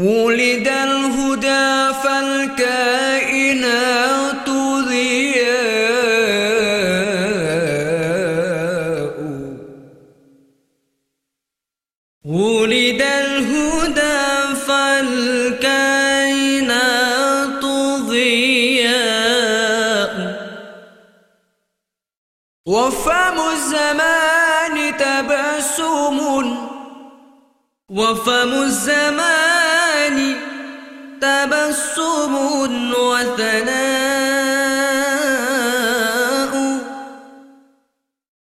ولد الهدى فالكائنات ضياء. ولد الهدى فالكائنات ضياء. وفم الزمان تبسم. وفم الزمان تبسم وثناء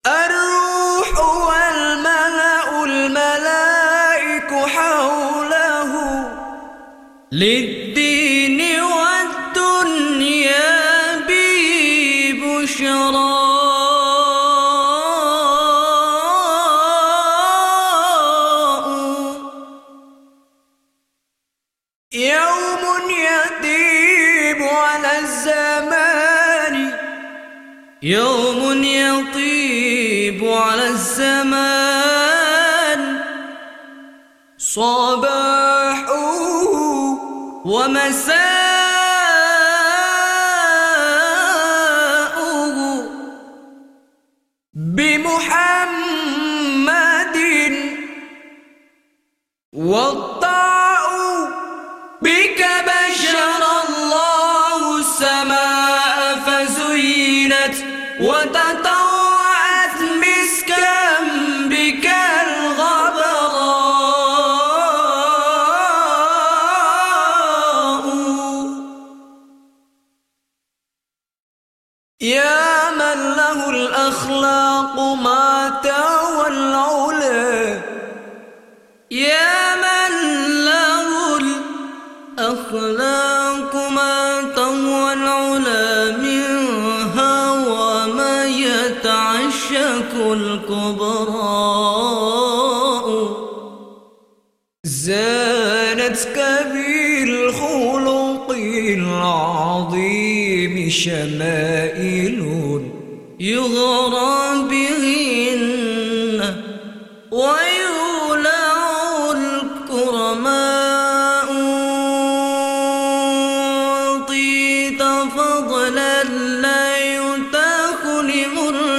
الروح والملأ الملائك حوله. للدين والدنيا ببشرى. يوم يطيب على الزمان. يوم يطيب على الزمان. صباحه ومساؤه بمحمد وتطوعت مسكا بك الغبراء. يا من له الأخلاق ما والعلا يا من له الأخلاق الكبراء. زانتك بالخلق العظيم شمائل يغرى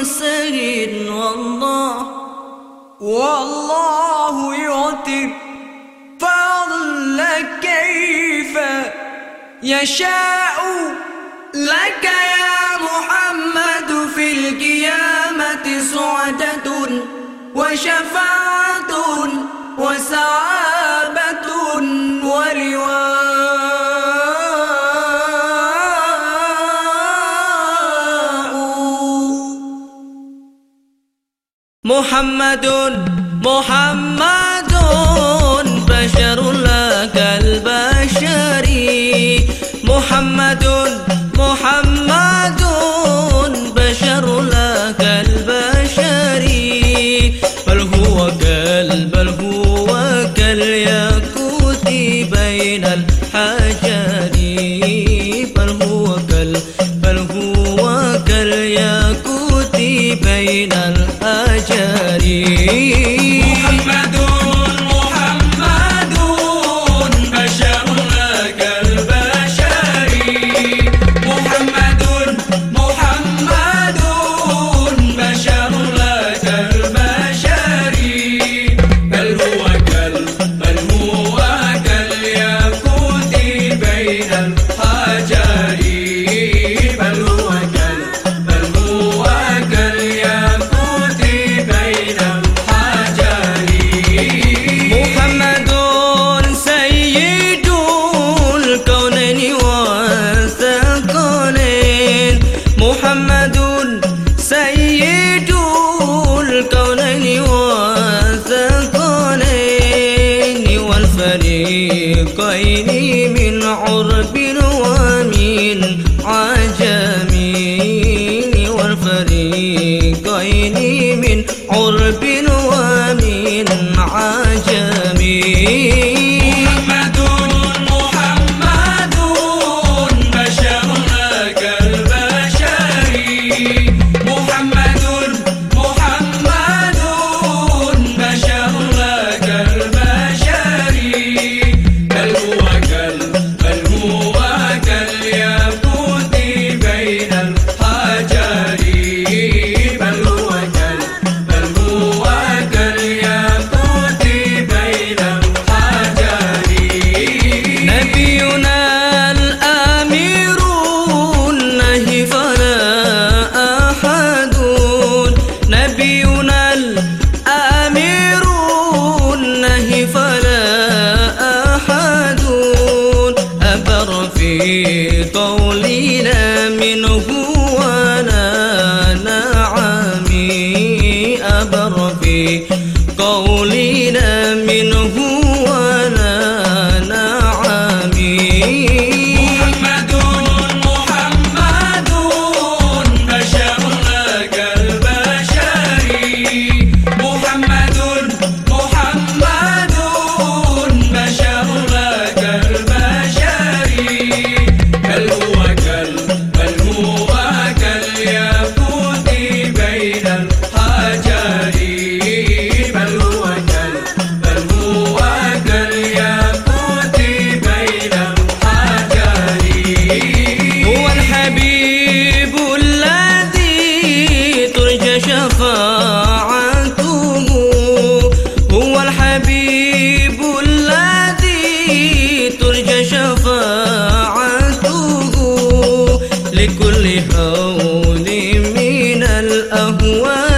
لمرسل والله والله يعطي فضل كيف يشاء لك يا محمد في القيامة سعدة وشفاعة محمد محمد والفريقين من عرب قولنا منه وأنا نعمي أبر في الأهوال